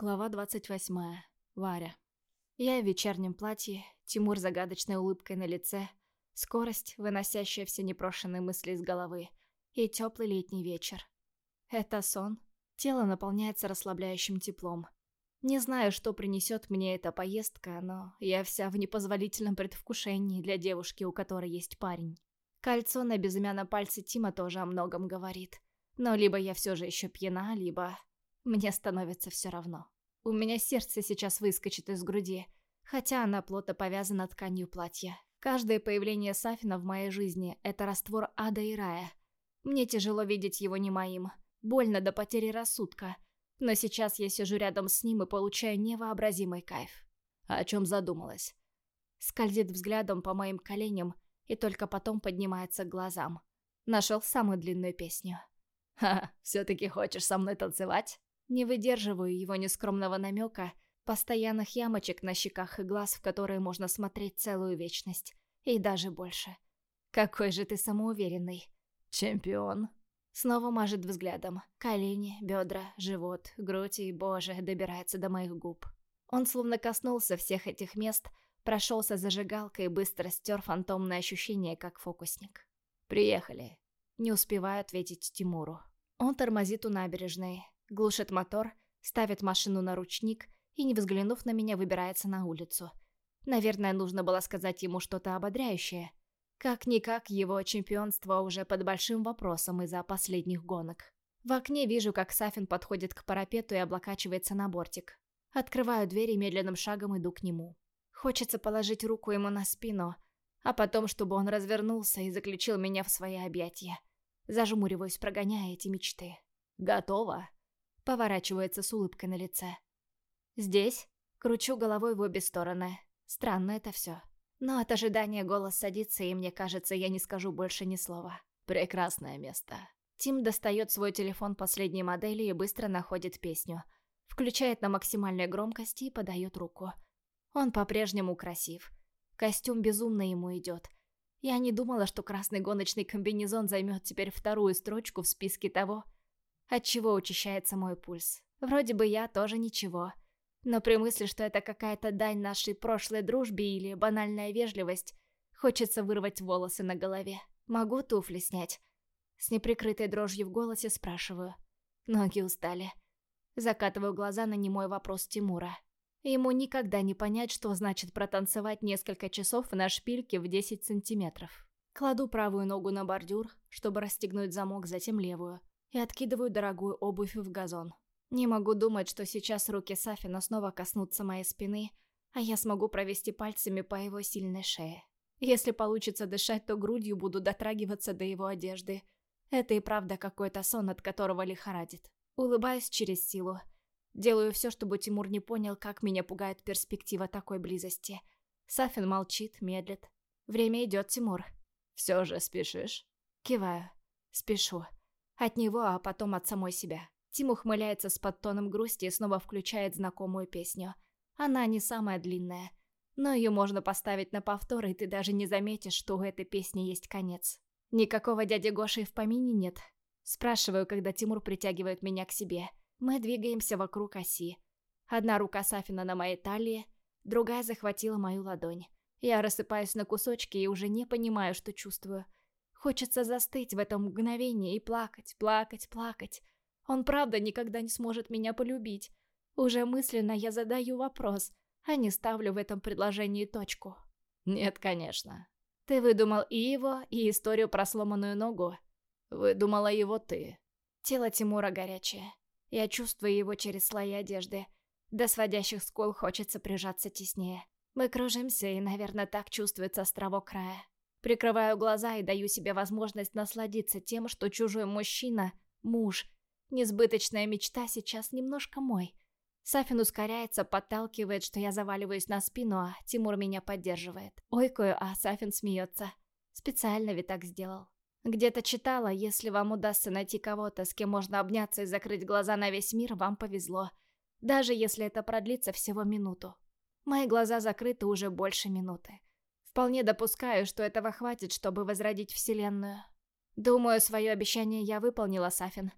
Глава 28. Варя. Я в вечернем платье, Тимур загадочной улыбкой на лице, скорость, выносящая все непрошенные мысли из головы, и теплый летний вечер. Это сон. Тело наполняется расслабляющим теплом. Не знаю, что принесет мне эта поездка, но я вся в непозволительном предвкушении для девушки, у которой есть парень. Кольцо на безымянном пальце Тима тоже о многом говорит. Но либо я все же еще пьяна, либо... Мне становится все равно. У меня сердце сейчас выскочит из груди, хотя она плотно повязана тканью платья. Каждое появление Сафина в моей жизни – это раствор ада и рая. Мне тяжело видеть его не моим. Больно до потери рассудка. Но сейчас я сижу рядом с ним и получаю невообразимый кайф. О чем задумалась? Скользит взглядом по моим коленям и только потом поднимается к глазам. Нашел самую длинную песню. «Ха, все-таки хочешь со мной танцевать?» Не выдерживаю его нескромного намека, постоянных ямочек на щеках и глаз, в которые можно смотреть целую вечность. И даже больше. Какой же ты самоуверенный. Чемпион. Снова мажет взглядом. Колени, бедра, живот, грудь и, боже, добирается до моих губ. Он словно коснулся всех этих мест, прошелся зажигалкой и быстро стер фантомное ощущение, как фокусник. «Приехали». Не успеваю ответить Тимуру. Он тормозит у набережной, глушит мотор, ставит машину на ручник и, не взглянув на меня, выбирается на улицу. Наверное, нужно было сказать ему что-то ободряющее. Как-никак, его чемпионство уже под большим вопросом из-за последних гонок. В окне вижу, как Сафин подходит к парапету и облокачивается на бортик. Открываю дверь и медленным шагом иду к нему. Хочется положить руку ему на спину, а потом, чтобы он развернулся и заключил меня в свои объятия. Зажмуриваюсь, прогоняя эти мечты. «Готово?» Поворачивается с улыбкой на лице. Здесь кручу головой в обе стороны. Странно это все. Но от ожидания голос садится, и мне кажется, я не скажу больше ни слова. Прекрасное место. Тим достает свой телефон последней модели и быстро находит песню. Включает на максимальной громкости и подает руку. Он по-прежнему красив. Костюм безумно ему идет. Я не думала, что красный гоночный комбинезон займет теперь вторую строчку в списке того, отчего учащается мой пульс. Вроде бы я тоже ничего. Но при мысли, что это какая-то дань нашей прошлой дружбе или банальная вежливость, хочется вырвать волосы на голове. Могу туфли снять? С неприкрытой дрожью в голосе спрашиваю. Ноги устали. Закатываю глаза на немой вопрос Тимура. Ему никогда не понять, что значит протанцевать несколько часов на шпильке в 10 сантиметров. Кладу правую ногу на бордюр, чтобы расстегнуть замок, затем левую и откидываю дорогую обувь в газон. Не могу думать, что сейчас руки Сафина снова коснутся моей спины, а я смогу провести пальцами по его сильной шее. Если получится дышать, то грудью буду дотрагиваться до его одежды. Это и правда какой-то сон, от которого лихорадит. Улыбаюсь через силу. Делаю все, чтобы Тимур не понял, как меня пугает перспектива такой близости. Сафин молчит, медлит. Время идет, Тимур. Все же спешишь? Киваю. Спешу. От него, а потом от самой себя. Тим ухмыляется с подтоном грусти и снова включает знакомую песню. Она не самая длинная, но ее можно поставить на повтор, и ты даже не заметишь, что у этой песни есть конец. Никакого дяди Гоши в помине нет. Спрашиваю, когда Тимур притягивает меня к себе. Мы двигаемся вокруг оси. Одна рука Сафина на моей талии, другая захватила мою ладонь. Я рассыпаюсь на кусочки и уже не понимаю, что чувствую – Хочется застыть в этом мгновении и плакать, плакать, плакать. Он правда никогда не сможет меня полюбить. Уже мысленно я задаю вопрос, а не ставлю в этом предложении точку. Нет, конечно. Ты выдумал и его, и историю про сломанную ногу. Выдумала его ты. Тело Тимура горячее. Я чувствую его через слои одежды. До сводящих скул хочется прижаться теснее. Мы кружимся, и, наверное, так чувствуется островок края. Прикрываю глаза и даю себе возможность насладиться тем, что чужой мужчина, муж, несбыточная мечта сейчас немножко мой. Сафин ускоряется, подталкивает, что я заваливаюсь на спину, а Тимур меня поддерживает. Ойкаю, а Сафин смеется. Специально ведь так сделал. Где-то читала, если вам удастся найти кого-то, с кем можно обняться и закрыть глаза на весь мир, вам повезло. Даже если это продлится всего минуту. Мои глаза закрыты уже больше минуты. Вполне допускаю, что этого хватит, чтобы возродить Вселенную. Думаю, свое обещание я выполнила, Сафин.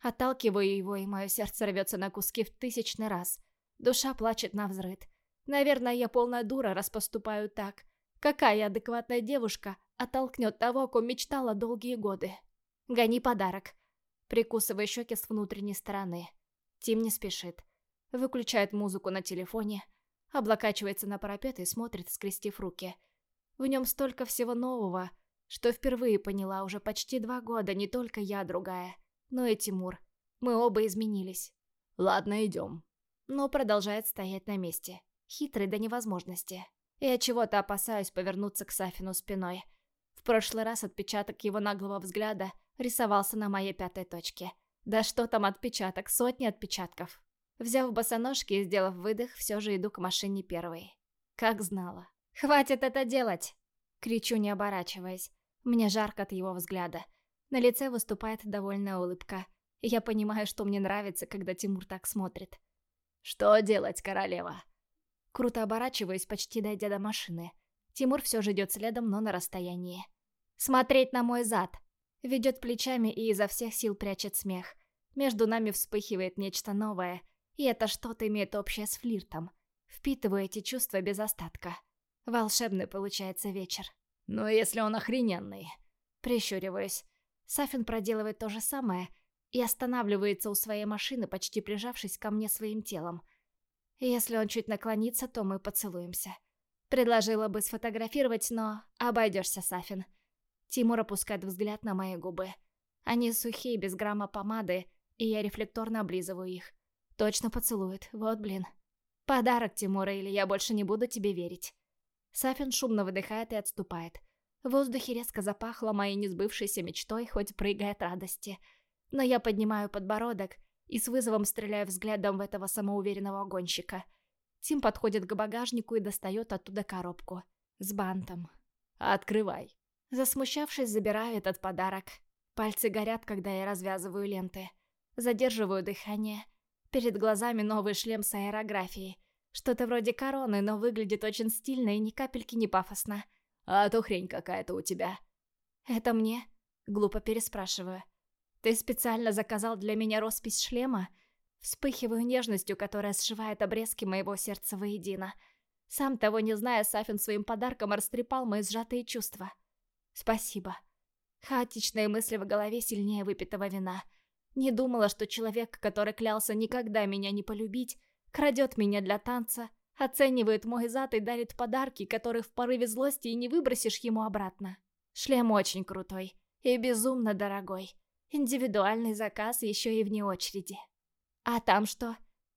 Отталкиваю его, и мое сердце рвется на куски в тысячный раз. Душа плачет на взрыд. Наверное, я полная дура, раз поступаю так. Какая адекватная девушка оттолкнет того, о ком мечтала долгие годы? Гони подарок. Прикусывая щеки с внутренней стороны. Тим не спешит. Выключает музыку на телефоне, облокачивается на парапет и смотрит, скрестив руки. В нем столько всего нового, что впервые поняла уже почти два года не только я другая, но и Тимур. Мы оба изменились. Ладно, идем. Но продолжает стоять на месте. Хитрый до невозможности. Я чего-то опасаюсь повернуться к Сафину спиной. В прошлый раз отпечаток его наглого взгляда рисовался на моей пятой точке. Да что там отпечаток, сотни отпечатков. Взяв босоножки и сделав выдох, все же иду к машине первой. Как знала. «Хватит это делать!» Кричу, не оборачиваясь. Мне жарко от его взгляда. На лице выступает довольная улыбка. Я понимаю, что мне нравится, когда Тимур так смотрит. «Что делать, королева?» Круто оборачиваюсь, почти дойдя до машины. Тимур все же идет следом, но на расстоянии. «Смотреть на мой зад!» Ведет плечами и изо всех сил прячет смех. Между нами вспыхивает нечто новое, и это что-то имеет общее с флиртом. Впитываю эти чувства без остатка. Волшебный получается вечер. «Ну, если он охрененный!» Прищуриваюсь. Сафин проделывает то же самое и останавливается у своей машины, почти прижавшись ко мне своим телом. Если он чуть наклонится, то мы поцелуемся. Предложила бы сфотографировать, но обойдешься, Сафин. Тимур опускает взгляд на мои губы. Они сухие, без грамма помады, и я рефлекторно облизываю их. Точно поцелует, вот блин. Подарок, Тимура, или я больше не буду тебе верить. Сафин шумно выдыхает и отступает. В воздухе резко запахло моей несбывшейся мечтой, хоть прыгая от радости. Но я поднимаю подбородок и с вызовом стреляю взглядом в этого самоуверенного гонщика. Тим подходит к багажнику и достает оттуда коробку. С бантом. «Открывай». Засмущавшись, забираю этот подарок. Пальцы горят, когда я развязываю ленты. Задерживаю дыхание. Перед глазами новый шлем с аэрографией. Что-то вроде короны, но выглядит очень стильно и ни капельки не пафосно. «А то хрень какая-то у тебя». «Это мне?» Глупо переспрашиваю. «Ты специально заказал для меня роспись шлема?» Вспыхиваю нежностью, которая сшивает обрезки моего сердца воедино. Сам того не зная, Сафин своим подарком растрепал мои сжатые чувства. «Спасибо». Хаотичные мысли в голове сильнее выпитого вина. Не думала, что человек, который клялся никогда меня не полюбить, крадет меня для танца, оценивает мой зад и дарит подарки, которые в порыве злости и не выбросишь ему обратно. Шлем очень крутой и безумно дорогой. Индивидуальный заказ еще и вне очереди. А там что?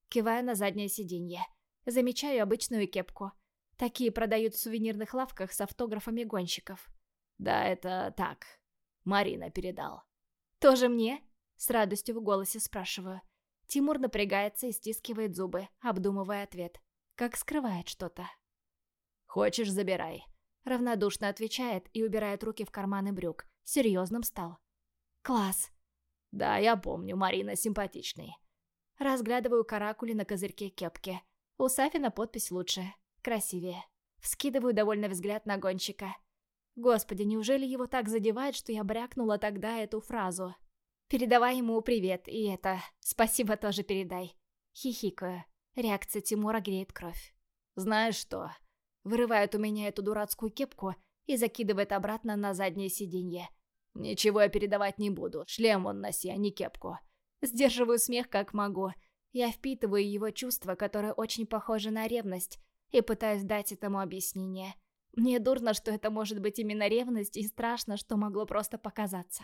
Киваю на заднее сиденье. Замечаю обычную кепку. Такие продают в сувенирных лавках с автографами гонщиков. Да, это так. Марина передал. Тоже мне? С радостью в голосе спрашиваю. Тимур напрягается и стискивает зубы, обдумывая ответ. Как скрывает что-то. «Хочешь, забирай», — равнодушно отвечает и убирает руки в карманы брюк. Серьезным стал. «Класс!» «Да, я помню, Марина симпатичный». Разглядываю каракули на козырьке кепки. У Сафина подпись лучше, красивее. Вскидываю довольно взгляд на гонщика. Господи, неужели его так задевает, что я брякнула тогда эту фразу? Передавай ему привет, и это... Спасибо тоже передай. Хихикаю. Реакция Тимура греет кровь. Знаешь что? Вырывает у меня эту дурацкую кепку и закидывает обратно на заднее сиденье. Ничего я передавать не буду. Шлем вон носи, а не кепку. Сдерживаю смех как могу. Я впитываю его чувство, которое очень похоже на ревность, и пытаюсь дать этому объяснение. Мне дурно, что это может быть именно ревность, и страшно, что могло просто показаться.